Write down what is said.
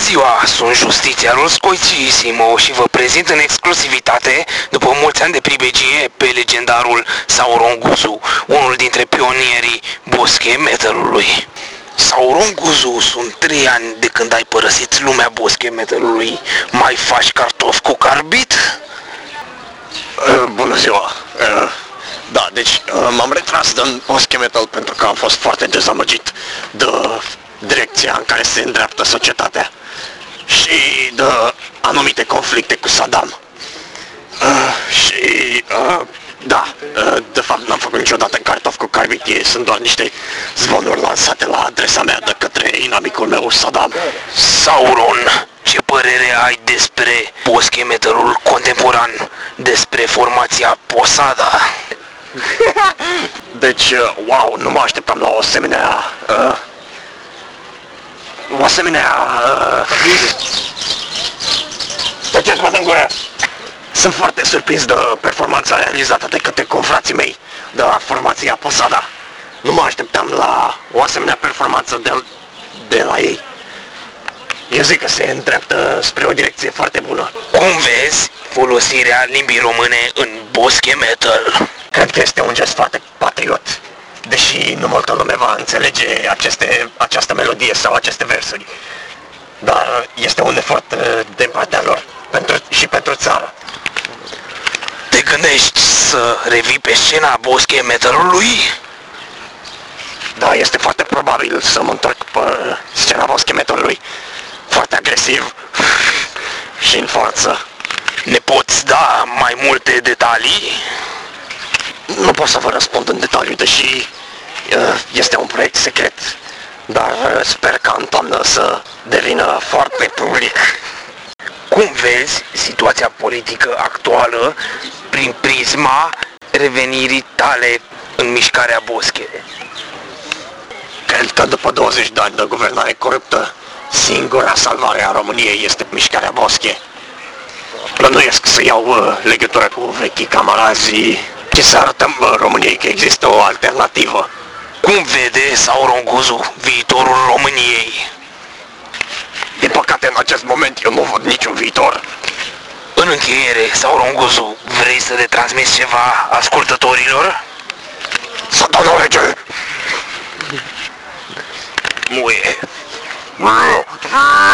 ziua, sunt justițiarul Scoicisimo și vă prezint în exclusivitate, după mulți ani de pribegie, pe legendarul Sauron Guzu, unul dintre pionierii bosche metalului. Sauron Guzu, sunt trei ani de când ai părăsit lumea bosche metalului. Mai faci cartofi cu carbit? Uh, Bună ziua! Uh, Da, deci uh, m-am retras din Bosque Metal pentru că am fost foarte dezamăgit de direcția în care se îndreaptă societatea și de anumite conflicte cu Saddam. Uh, și, uh, da, uh, de fapt n-am făcut niciodată cartof cu carbit, ei sunt doar niște zvonuri lansate la adresa mea de către inamicul meu Saddam. Sauron, ce părere ai despre bosche metalul contemporan, despre formația Posada? Deci, uh, wow, nu mă așteptam la o asemenea... Uh, o asemenea... Uh, Tăceți-mă în gură! Sunt foarte surprins de performanța realizată de către confrații mei de la formația Posada. Nu mă așteptam la o asemenea performanță de, de la ei. Eu zic că se îndreaptă spre o direcție foarte bună. Cum vezi folosirea limbii române în bosche metal? Cred că este un gest foarte patriot, deși nu multă lume va înțelege aceste, această melodie sau aceste versuri. Dar este un efort uh, de partea lor pentru, și pentru țară. Te gândești să revii pe scena bosche metalului? Da, este foarte probabil să mă întorc pe scena bosche metalului. Foarte agresiv și în forță. Ne poți da mai multe detalii? Nu pot să vă răspund în detaliu, deși uh, este un proiect secret. Dar uh, sper ca în toamnă să devină foarte public. Cum vezi situația politică actuală prin prisma revenirii tale în mișcarea bosche? Cred că după 20 de ani de guvernare coruptă, singura salvare a României este mișcarea Bosche. Plănuiesc să iau uh, legătură cu vechii camarazi și să arătăm uh, României că există o alternativă. Cum vede Sauron Guzu viitorul României? Din păcate, în acest moment, eu nu văd niciun viitor. În încheiere, Sauron Guzu, vrei să le transmiți ceva ascultătorilor? Să dă o lege! Muie. Ah!